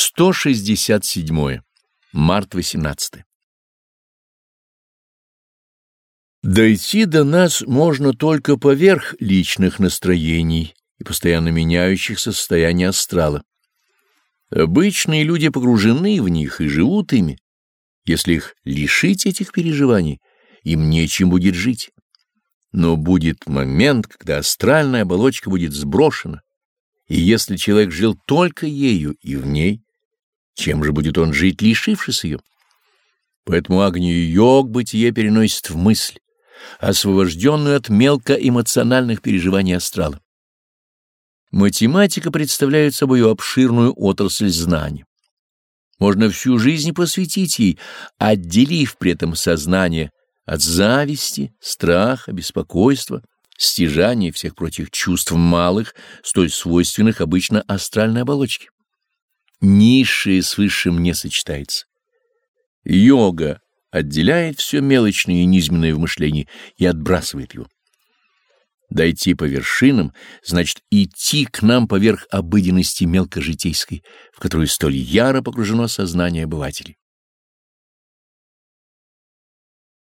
167. Март 18. Дойти до нас можно только поверх личных настроений и постоянно меняющихся состояний астрала. Обычные люди погружены в них и живут ими. Если их лишить этих переживаний, им нечем будет жить. Но будет момент, когда астральная оболочка будет сброшена, и если человек жил только ею и в ней, чем же будет он жить, лишившись ее? Поэтому огню йог бытие переносит в мысль, освобожденную от мелкоэмоциональных переживаний астрала. Математика представляет собой обширную отрасль знаний. Можно всю жизнь посвятить ей, отделив при этом сознание от зависти, страха, беспокойства, стяжания всех прочих чувств малых, столь свойственных обычно астральной оболочке. Низшее с высшим не сочетается. Йога отделяет все мелочное и низменное в мышлении и отбрасывает его. Дойти по вершинам значит идти к нам поверх обыденности мелкожитейской, в которую столь яро погружено сознание обывателей.